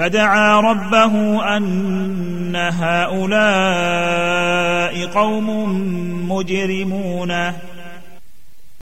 فدعا ربه أن هؤلاء قوم مجرمون.